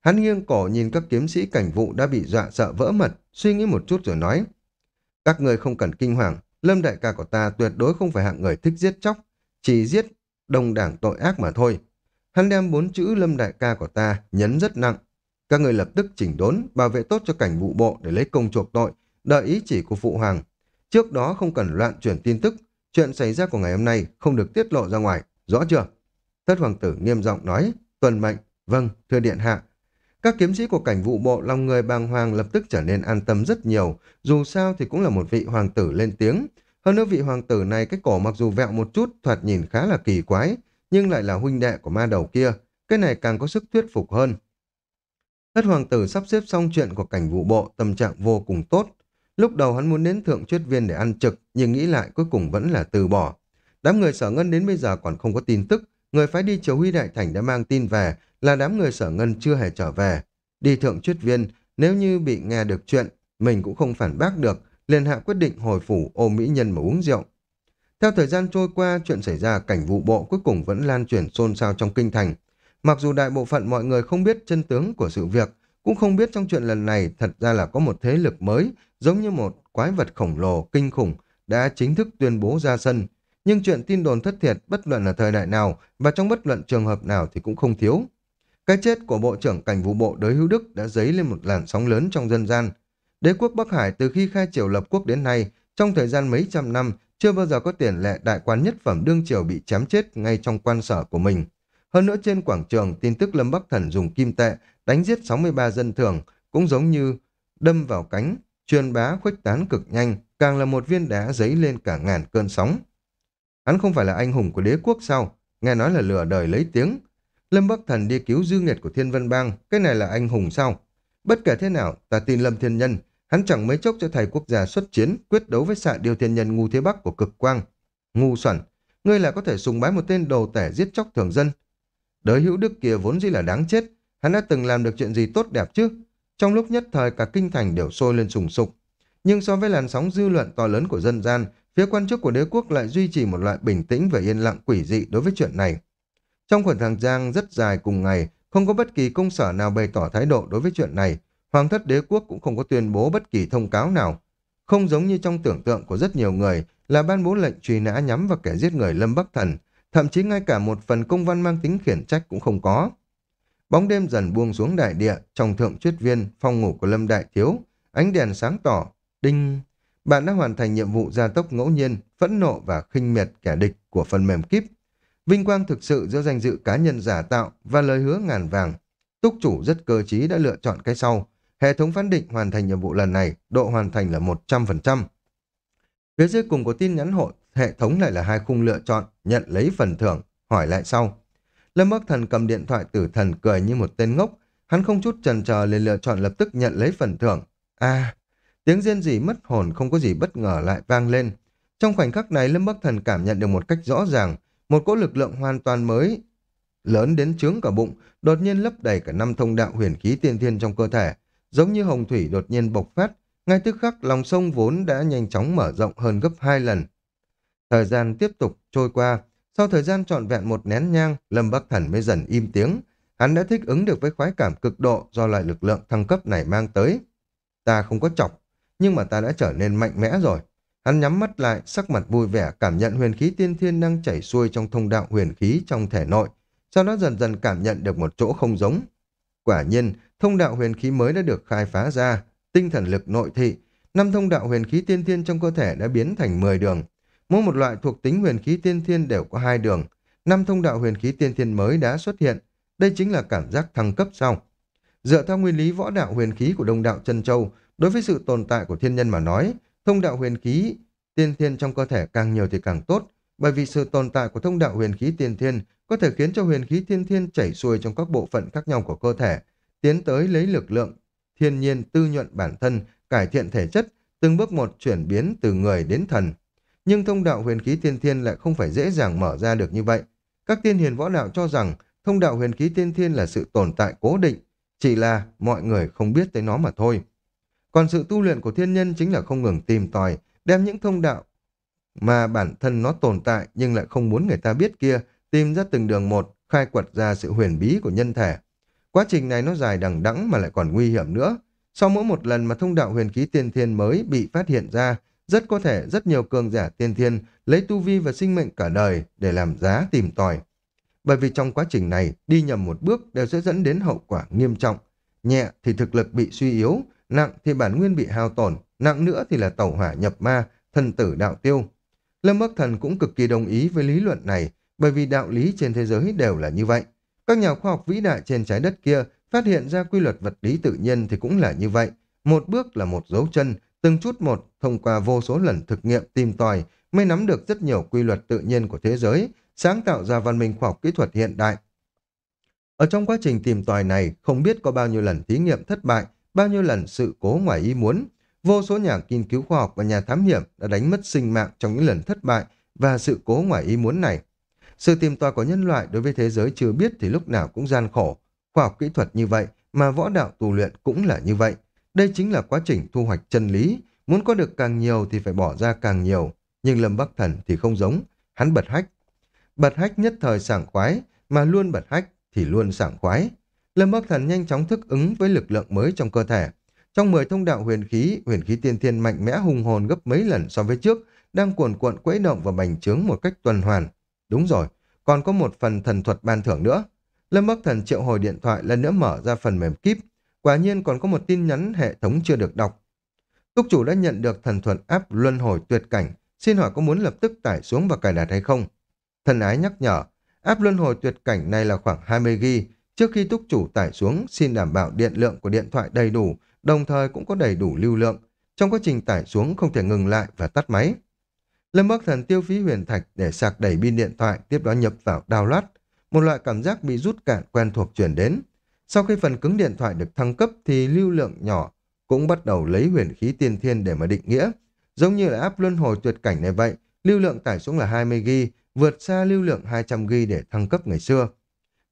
Hắn nghiêng cổ nhìn các kiếm sĩ cảnh vụ đã bị dọa sợ vỡ mật, suy nghĩ một chút rồi nói. Các người không cần kinh hoàng, lâm đại ca của ta tuyệt đối không phải hạng người thích giết chóc, chỉ giết đồng đảng tội ác mà thôi. Hắn đem bốn chữ lâm đại ca của ta nhấn rất nặng. Các người lập tức chỉnh đốn, bảo vệ tốt cho cảnh vụ bộ để lấy công chuộc tội, đợi ý chỉ của phụ hoàng. Trước đó không cần loạn chuyển tin tức, chuyện xảy ra của ngày hôm nay không được tiết lộ ra ngoài, rõ chưa? Thất hoàng tử nghiêm giọng nói, tuần mệnh, vâng, thưa điện hạ. Các kiếm sĩ của cảnh vụ bộ lòng người bàng hoàng lập tức trở nên an tâm rất nhiều, dù sao thì cũng là một vị hoàng tử lên tiếng. Hơn nữa vị hoàng tử này cái cổ mặc dù vẹo một chút, thoạt nhìn khá là kỳ quái, nhưng lại là huynh đệ của ma đầu kia, cái này càng có sức thuyết phục hơn. Thất hoàng tử sắp xếp xong chuyện của cảnh vụ bộ, tâm trạng vô cùng tốt. Lúc đầu hắn muốn đến thượng chuyết viên để ăn trực, nhưng nghĩ lại cuối cùng vẫn là từ bỏ. Đám người sở ngân đến bây giờ còn không có tin tức, người phái đi triều huy đại thành đã mang tin về là đám người sở ngân chưa hề trở về. Đi thượng chuyết viên, nếu như bị nghe được chuyện, mình cũng không phản bác được, liền hạ quyết định hồi phủ ô mỹ nhân mà uống rượu. Theo thời gian trôi qua, chuyện xảy ra cảnh vụ bộ cuối cùng vẫn lan truyền xôn xao trong kinh thành. Mặc dù đại bộ phận mọi người không biết chân tướng của sự việc, cũng không biết trong chuyện lần này thật ra là có một thế lực mới, giống như một quái vật khổng lồ, kinh khủng, đã chính thức tuyên bố ra sân. Nhưng chuyện tin đồn thất thiệt bất luận là thời đại nào và trong bất luận trường hợp nào thì cũng không thiếu. Cái chết của Bộ trưởng Cảnh vụ bộ Đới Hữu Đức đã dấy lên một làn sóng lớn trong dân gian. Đế quốc Bắc Hải từ khi khai triều lập quốc đến nay, trong thời gian mấy trăm năm, chưa bao giờ có tiền lệ đại quan nhất phẩm đương triều bị chém chết ngay trong quan sở của mình. Hơn nữa trên quảng trường, tin tức Lâm Bắc Thần dùng kim tệ đánh giết 63 dân thường, cũng giống như đâm vào cánh, truyền bá khuếch tán cực nhanh, càng là một viên đá giấy lên cả ngàn cơn sóng. Hắn không phải là anh hùng của đế quốc sao? Nghe nói là lừa đời lấy tiếng. Lâm Bắc Thần đi cứu dư nghiệt của Thiên Vân Bang, cái này là anh hùng sao? Bất kể thế nào, ta tin Lâm Thiên Nhân, hắn chẳng mấy chốc cho thầy quốc gia xuất chiến, quyết đấu với xạ điều thiên nhân ngu thế bắc của cực quang. Ngu xuẩn, ngươi là có thể sùng bái một tên đồ tẻ giết chóc thường dân. Đới hữu đức kia vốn dĩ là đáng chết, hắn đã từng làm được chuyện gì tốt đẹp chứ? Trong lúc nhất thời cả kinh thành đều sôi lên sùng sục. Nhưng so với làn sóng dư luận to lớn của dân gian, phía quan chức của đế quốc lại duy trì một loại bình tĩnh và yên lặng quỷ dị đối với chuyện này. Trong khoảng thời gian rất dài cùng ngày, không có bất kỳ công sở nào bày tỏ thái độ đối với chuyện này, Hoàng thất đế quốc cũng không có tuyên bố bất kỳ thông cáo nào. Không giống như trong tưởng tượng của rất nhiều người là ban bố lệnh truy nã nhắm vào kẻ giết người Lâm Bắc Thần, thậm chí ngay cả một phần công văn mang tính khiển trách cũng không có. Bóng đêm dần buông xuống đại địa, trong thượng chuyết viên, phòng ngủ của Lâm Đại Thiếu, ánh đèn sáng tỏ, đinh. Bạn đã hoàn thành nhiệm vụ gia tốc ngẫu nhiên, phẫn nộ và khinh miệt kẻ địch của phần mềm kíp. Vinh quang thực sự giữa danh dự cá nhân giả tạo và lời hứa ngàn vàng. Túc chủ rất cơ trí đã lựa chọn cái sau. Hệ thống phán định hoàn thành nhiệm vụ lần này, độ hoàn thành là 100%. Phía dưới cùng của tin nhắn hội, hệ thống lại là hai khung lựa chọn, nhận lấy phần thưởng, hỏi lại sau. Lâm Bắc Thần cầm điện thoại tử thần cười như một tên ngốc, hắn không chút chần chờ liền lựa chọn lập tức nhận lấy phần thưởng. À, tiếng riêng gì mất hồn không có gì bất ngờ lại vang lên. Trong khoảnh khắc này Lâm Bắc Thần cảm nhận được một cách rõ ràng, một cỗ lực lượng hoàn toàn mới, lớn đến trướng cả bụng, đột nhiên lấp đầy cả năm thông đạo huyền khí tiên thiên trong cơ thể, giống như hồng thủy đột nhiên bộc phát, ngay tức khắc lòng sông vốn đã nhanh chóng mở rộng hơn gấp hai lần. Thời gian tiếp tục trôi qua, sau thời gian trọn vẹn một nén nhang, Lâm Bắc Thần mới dần im tiếng. Hắn đã thích ứng được với khoái cảm cực độ do loại lực lượng thăng cấp này mang tới. Ta không có chọc, nhưng mà ta đã trở nên mạnh mẽ rồi. Hắn nhắm mắt lại, sắc mặt vui vẻ cảm nhận huyền khí tiên thiên đang chảy xuôi trong thông đạo huyền khí trong thể nội, sau đó dần dần cảm nhận được một chỗ không giống. Quả nhiên, thông đạo huyền khí mới đã được khai phá ra, tinh thần lực nội thị, năm thông đạo huyền khí tiên thiên trong cơ thể đã biến thành 10 đường. Mỗi một loại thuộc tính huyền khí tiên thiên đều có hai đường, năm thông đạo huyền khí tiên thiên mới đã xuất hiện, đây chính là cảm giác thăng cấp sau. Dựa theo nguyên lý võ đạo huyền khí của đông đạo chân châu, đối với sự tồn tại của thiên nhân mà nói, thông đạo huyền khí tiên thiên trong cơ thể càng nhiều thì càng tốt, bởi vì sự tồn tại của thông đạo huyền khí tiên thiên có thể khiến cho huyền khí tiên thiên chảy xuôi trong các bộ phận khác nhau của cơ thể, tiến tới lấy lực lượng thiên nhiên tư nhuận bản thân, cải thiện thể chất, từng bước một chuyển biến từ người đến thần. Nhưng thông đạo huyền khí tiên thiên lại không phải dễ dàng mở ra được như vậy. Các tiên hiền võ đạo cho rằng thông đạo huyền khí tiên thiên là sự tồn tại cố định, chỉ là mọi người không biết tới nó mà thôi. Còn sự tu luyện của thiên nhân chính là không ngừng tìm tòi, đem những thông đạo mà bản thân nó tồn tại nhưng lại không muốn người ta biết kia, tìm ra từng đường một, khai quật ra sự huyền bí của nhân thể. Quá trình này nó dài đằng đẵng mà lại còn nguy hiểm nữa. Sau mỗi một lần mà thông đạo huyền khí tiên thiên mới bị phát hiện ra, rất có thể rất nhiều cường giả tiên thiên lấy tu vi và sinh mệnh cả đời để làm giá tìm tòi. Bởi vì trong quá trình này, đi nhầm một bước đều sẽ dẫn đến hậu quả nghiêm trọng. nhẹ thì thực lực bị suy yếu, nặng thì bản nguyên bị hao tổn, nặng nữa thì là tẩu hỏa nhập ma, thần tử đạo tiêu. Lâm Bắc Thần cũng cực kỳ đồng ý với lý luận này, bởi vì đạo lý trên thế giới đều là như vậy. Các nhà khoa học vĩ đại trên trái đất kia phát hiện ra quy luật vật lý tự nhiên thì cũng là như vậy. Một bước là một dấu chân, từng chút một thông qua vô số lần thực nghiệm tìm tòi mới nắm được rất nhiều quy luật tự nhiên của thế giới, sáng tạo ra văn minh khoa học kỹ thuật hiện đại. Ở trong quá trình tìm tòi này, không biết có bao nhiêu lần thí nghiệm thất bại, bao nhiêu lần sự cố ngoài ý muốn. Vô số nhà nghiên cứu khoa học và nhà thám hiểm đã đánh mất sinh mạng trong những lần thất bại và sự cố ngoài ý muốn này. Sự tìm tòi của nhân loại đối với thế giới chưa biết thì lúc nào cũng gian khổ. Khoa học kỹ thuật như vậy mà võ đạo tù luyện cũng là như vậy. Đây chính là quá trình thu hoạch chân lý. Muốn có được càng nhiều thì phải bỏ ra càng nhiều. Nhưng Lâm Bắc Thần thì không giống. Hắn bật hách. Bật hách nhất thời sảng khoái, mà luôn bật hách thì luôn sảng khoái. Lâm Bắc Thần nhanh chóng thức ứng với lực lượng mới trong cơ thể. Trong 10 thông đạo huyền khí, huyền khí tiên thiên mạnh mẽ hùng hồn gấp mấy lần so với trước, đang cuồn cuộn quấy động và bành trướng một cách tuần hoàn. Đúng rồi, còn có một phần thần thuật ban thưởng nữa. Lâm Bắc Thần triệu hồi điện thoại lần nữa mở ra phần mềm kíp. Quả nhiên còn có một tin nhắn hệ thống chưa được đọc. Túc chủ đã nhận được thần thuật áp luân hồi tuyệt cảnh. Xin hỏi có muốn lập tức tải xuống và cài đặt hay không? Thần ái nhắc nhở, áp luân hồi tuyệt cảnh này là khoảng 20 g Trước khi túc chủ tải xuống, xin đảm bảo điện lượng của điện thoại đầy đủ, đồng thời cũng có đầy đủ lưu lượng. Trong quá trình tải xuống không thể ngừng lại và tắt máy. Lâm Bắc Thần tiêu phí huyền thạch để sạc đầy pin điện thoại, tiếp đó nhập vào download. Một loại cảm giác bị rút cạn quen thuộc chuyển đến. Sau khi phần cứng điện thoại được thăng cấp thì lưu lượng nhỏ cũng bắt đầu lấy huyền khí tiên thiên để mà định nghĩa. Giống như là áp luân hồi tuyệt cảnh này vậy, lưu lượng tải xuống là 20GB, vượt xa lưu lượng 200GB để thăng cấp ngày xưa.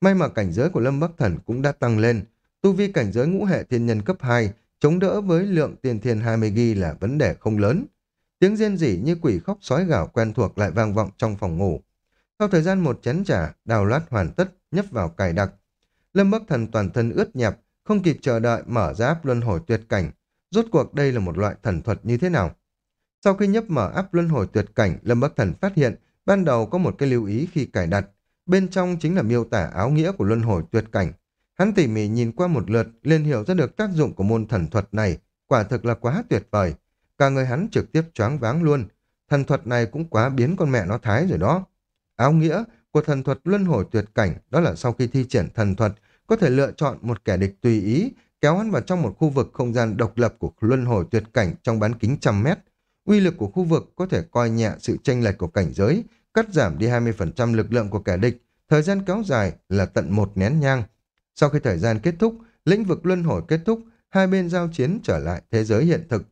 May mà cảnh giới của Lâm Bắc Thần cũng đã tăng lên. Tu vi cảnh giới ngũ hệ thiên nhân cấp 2, chống đỡ với lượng tiền thiên 20GB là vấn đề không lớn. Tiếng rên rỉ như quỷ khóc sói gào quen thuộc lại vang vọng trong phòng ngủ. Sau thời gian một chén trà, đào loát hoàn tất, nhấp vào cài đặt Lâm Bắc Thần toàn thân ướt nhẹp, không kịp chờ đợi mở ra áp luân hồi tuyệt cảnh. Rốt cuộc đây là một loại thần thuật như thế nào? Sau khi nhấp mở áp luân hồi tuyệt cảnh, Lâm Bắc Thần phát hiện ban đầu có một cái lưu ý khi cài đặt. Bên trong chính là miêu tả áo nghĩa của luân hồi tuyệt cảnh. Hắn tỉ mỉ nhìn qua một lượt, liền hiểu ra được tác dụng của môn thần thuật này, quả thực là quá tuyệt vời. Cả người hắn trực tiếp choáng váng luôn. Thần thuật này cũng quá biến con mẹ nó thái rồi đó. Áo nghĩa của thần thuật luân hồi tuyệt cảnh đó là sau khi thi triển thần thuật có thể lựa chọn một kẻ địch tùy ý kéo hắn vào trong một khu vực không gian độc lập của luân hồi tuyệt cảnh trong bán kính trăm mét. Uy lực của khu vực có thể coi nhẹ sự tranh lệch của cảnh giới, cắt giảm đi 20% lực lượng của kẻ địch, thời gian kéo dài là tận một nén nhang. Sau khi thời gian kết thúc, lĩnh vực luân hồi kết thúc, hai bên giao chiến trở lại thế giới hiện thực.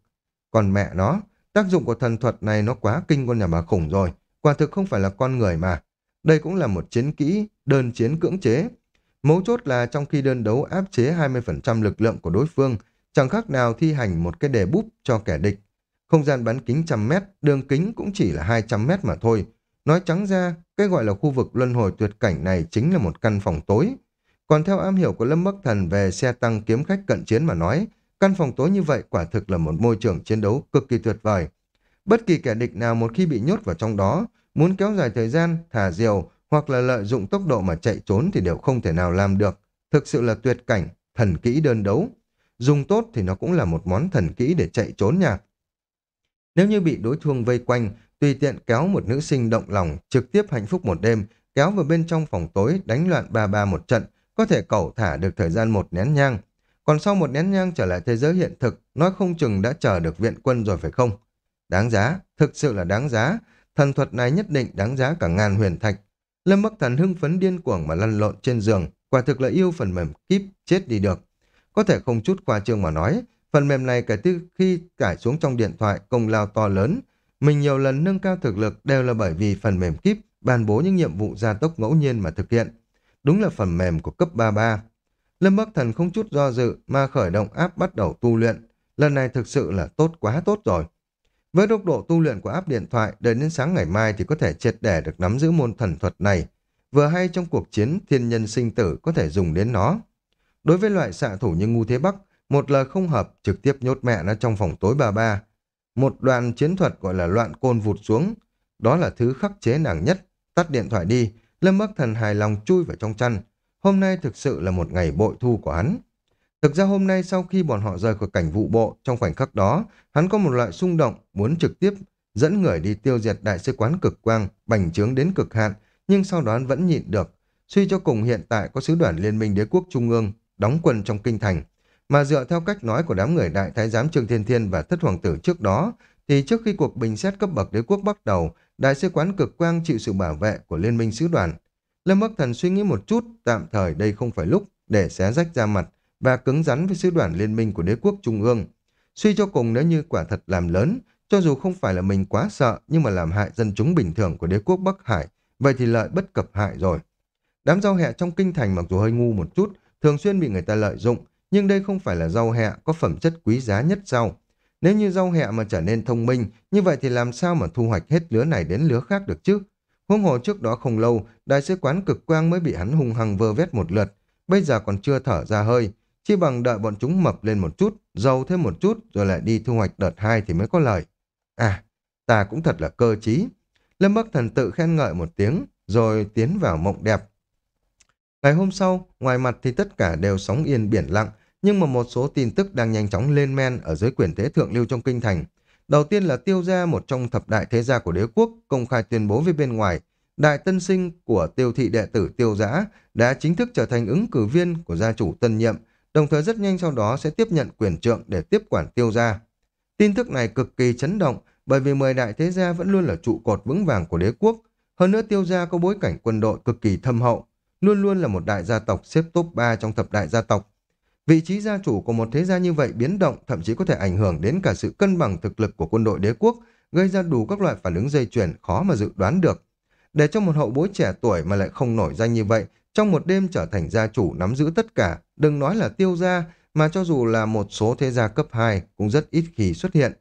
Còn mẹ nó, tác dụng của thần thuật này nó quá kinh con nhà bà khủng rồi, quả thực không phải là con người mà. Đây cũng là một chiến kỹ, đơn chiến cưỡng chế. Mấu chốt là trong khi đơn đấu áp chế 20% lực lượng của đối phương, chẳng khác nào thi hành một cái đề búp cho kẻ địch. Không gian bán kính trăm mét, đường kính cũng chỉ là 200 mét mà thôi. Nói trắng ra, cái gọi là khu vực luân hồi tuyệt cảnh này chính là một căn phòng tối. Còn theo am hiểu của Lâm Bắc Thần về xe tăng kiếm khách cận chiến mà nói, căn phòng tối như vậy quả thực là một môi trường chiến đấu cực kỳ tuyệt vời. Bất kỳ kẻ địch nào một khi bị nhốt vào trong đó, muốn kéo dài thời gian, thả diều hoặc là lợi dụng tốc độ mà chạy trốn thì đều không thể nào làm được. Thực sự là tuyệt cảnh, thần kỹ đơn đấu. Dùng tốt thì nó cũng là một món thần kỹ để chạy trốn nha. Nếu như bị đối phương vây quanh, tùy tiện kéo một nữ sinh động lòng, trực tiếp hạnh phúc một đêm, kéo vào bên trong phòng tối, đánh loạn ba ba một trận, có thể cẩu thả được thời gian một nén nhang. Còn sau một nén nhang trở lại thế giới hiện thực, nói không chừng đã chờ được viện quân rồi phải không? Đáng giá, thực sự là đáng giá. Thần thuật này nhất định đáng giá cả ngàn huyền thạch. Lâm Bắc Thần hưng phấn điên cuồng mà lăn lộn trên giường, quả thực là yêu phần mềm kíp chết đi được. Có thể không chút qua trương mà nói, phần mềm này kể từ khi cải xuống trong điện thoại công lao to lớn, mình nhiều lần nâng cao thực lực đều là bởi vì phần mềm kíp bàn bố những nhiệm vụ gia tốc ngẫu nhiên mà thực hiện. Đúng là phần mềm của cấp 33. Lâm Bắc Thần không chút do dự mà khởi động áp bắt đầu tu luyện. Lần này thực sự là tốt quá tốt rồi. Với tốc độ tu luyện của áp điện thoại, đợi đến sáng ngày mai thì có thể triệt để được nắm giữ môn thần thuật này. Vừa hay trong cuộc chiến thiên nhân sinh tử có thể dùng đến nó. Đối với loại xạ thủ như Ngu Thế Bắc, một lời không hợp trực tiếp nhốt mẹ nó trong phòng tối bà ba. Một đoàn chiến thuật gọi là loạn côn vụt xuống. Đó là thứ khắc chế nàng nhất. Tắt điện thoại đi, Lâm Bắc Thần hài lòng chui vào trong chăn. Hôm nay thực sự là một ngày bội thu của hắn. Thực ra hôm nay sau khi bọn họ rời khỏi cảnh vụ bộ, trong khoảnh khắc đó, hắn có một loại xung động muốn trực tiếp dẫn người đi tiêu diệt đại sứ quán cực quang, bành trướng đến cực hạn, nhưng sau đó hắn vẫn nhịn được. Suy cho cùng hiện tại có sứ đoàn Liên minh đế quốc Trung ương đóng quân trong kinh thành, mà dựa theo cách nói của đám người đại thái giám Trương Thiên Thiên và thất hoàng tử trước đó, thì trước khi cuộc bình xét cấp bậc đế quốc bắt đầu, đại sứ quán cực quang chịu sự bảo vệ của liên minh sứ đoàn. Lâm Bắc Thần suy nghĩ một chút, tạm thời đây không phải lúc để xé rách ra mặt và cứng rắn với sứ đoàn liên minh của đế quốc trung ương. Suy cho cùng nếu như quả thật làm lớn, cho dù không phải là mình quá sợ nhưng mà làm hại dân chúng bình thường của đế quốc Bắc Hải, vậy thì lợi bất cập hại rồi. Đám rau hẹ trong kinh thành mặc dù hơi ngu một chút, thường xuyên bị người ta lợi dụng, nhưng đây không phải là rau hẹ có phẩm chất quý giá nhất sau. Nếu như rau hẹ mà trở nên thông minh, như vậy thì làm sao mà thu hoạch hết lứa này đến lứa khác được chứ? Huống hồ trước đó không lâu, đại sứ quán cực quang mới bị hắn hung hăng vơ vét một lượt, bây giờ còn chưa thở ra hơi. Chỉ bằng đợi bọn chúng mập lên một chút, giàu thêm một chút, rồi lại đi thu hoạch đợt hai thì mới có lời. À, ta cũng thật là cơ trí. Lâm Bắc Thần tự khen ngợi một tiếng, rồi tiến vào mộng đẹp. Ngày hôm sau, ngoài mặt thì tất cả đều sóng yên biển lặng, nhưng mà một số tin tức đang nhanh chóng lên men ở dưới quyền thế thượng lưu trong kinh thành. Đầu tiên là tiêu gia một trong thập đại thế gia của đế quốc công khai tuyên bố với bên ngoài đại tân sinh của tiêu thị đệ tử tiêu giã đã chính thức trở thành ứng cử viên của gia chủ tân nhiệm, đồng thời rất nhanh sau đó sẽ tiếp nhận quyền trượng để tiếp quản tiêu gia. Tin tức này cực kỳ chấn động bởi vì mười đại thế gia vẫn luôn là trụ cột vững vàng của đế quốc. Hơn nữa tiêu gia có bối cảnh quân đội cực kỳ thâm hậu, luôn luôn là một đại gia tộc xếp top 3 trong thập đại gia tộc. Vị trí gia chủ của một thế gia như vậy biến động thậm chí có thể ảnh hưởng đến cả sự cân bằng thực lực của quân đội đế quốc, gây ra đủ các loại phản ứng dây chuyền khó mà dự đoán được. Để cho một hậu bối trẻ tuổi mà lại không nổi danh như vậy, trong một đêm trở thành gia chủ nắm giữ tất cả, đừng nói là tiêu gia, mà cho dù là một số thế gia cấp 2 cũng rất ít khi xuất hiện.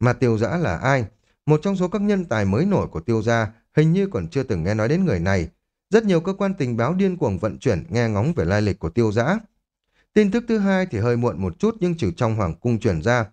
Mà tiêu giã là ai? Một trong số các nhân tài mới nổi của tiêu gia, hình như còn chưa từng nghe nói đến người này. Rất nhiều cơ quan tình báo điên cuồng vận chuyển nghe ngóng về lai lịch của tiêu giã. Tin tức thứ hai thì hơi muộn một chút nhưng chỉ trong hoàng cung chuyển ra.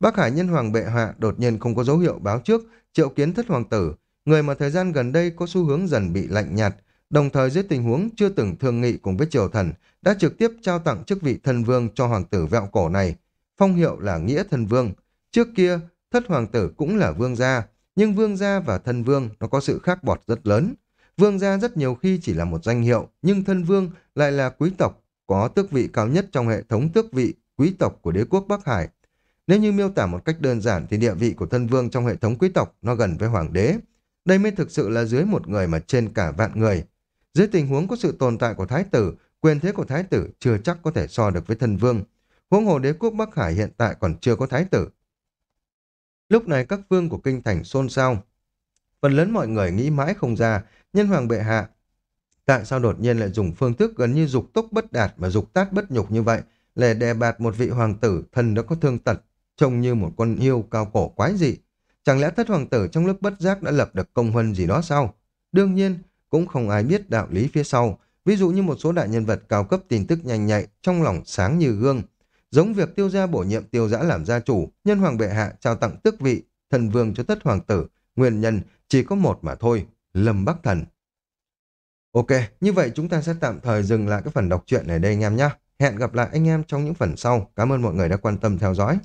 Bắc Hải nhân hoàng bệ hạ đột nhiên không có dấu hiệu báo trước, triệu kiến thất hoàng tử, người mà thời gian gần đây có xu hướng dần bị lạnh nhạt, đồng thời dưới tình huống chưa từng thương nghị cùng với triều thần, đã trực tiếp trao tặng chức vị thân vương cho hoàng tử vẹo cổ này. Phong hiệu là nghĩa thân vương. Trước kia, thất hoàng tử cũng là vương gia, nhưng vương gia và thân vương nó có sự khác bọt rất lớn. Vương gia rất nhiều khi chỉ là một danh hiệu, nhưng thân vương lại là quý tộc, có tước vị cao nhất trong hệ thống tước vị quý tộc của đế quốc Bắc Hải. Nếu như miêu tả một cách đơn giản thì địa vị của thân vương trong hệ thống quý tộc nó gần với hoàng đế. Đây mới thực sự là dưới một người mà trên cả vạn người. Dưới tình huống có sự tồn tại của thái tử, quyền thế của thái tử chưa chắc có thể so được với thân vương. Huống hồ đế quốc Bắc Hải hiện tại còn chưa có thái tử. Lúc này các vương của kinh thành xôn xao. Phần lớn mọi người nghĩ mãi không ra, nhân hoàng bệ hạ. Tại sao đột nhiên lại dùng phương thức gần như dục tốc bất đạt và dục tát bất nhục như vậy, để đè bạt một vị hoàng tử thân đã có thương tật, trông như một con yêu cao cổ quái dị. Chẳng lẽ thất hoàng tử trong lúc bất giác đã lập được công huân gì đó sao? Đương nhiên, cũng không ai biết đạo lý phía sau. Ví dụ như một số đại nhân vật cao cấp tin tức nhanh nhạy, trong lòng sáng như gương. Giống việc tiêu gia bổ nhiệm tiêu giã làm gia chủ, nhân hoàng bệ hạ trao tặng tước vị, thần vương cho thất hoàng tử. Nguyên nhân chỉ có một mà thôi, Lâm Bắc Thần. Ok, như vậy chúng ta sẽ tạm thời dừng lại cái phần đọc truyện này đây anh em nhé. Hẹn gặp lại anh em trong những phần sau. Cảm ơn mọi người đã quan tâm theo dõi.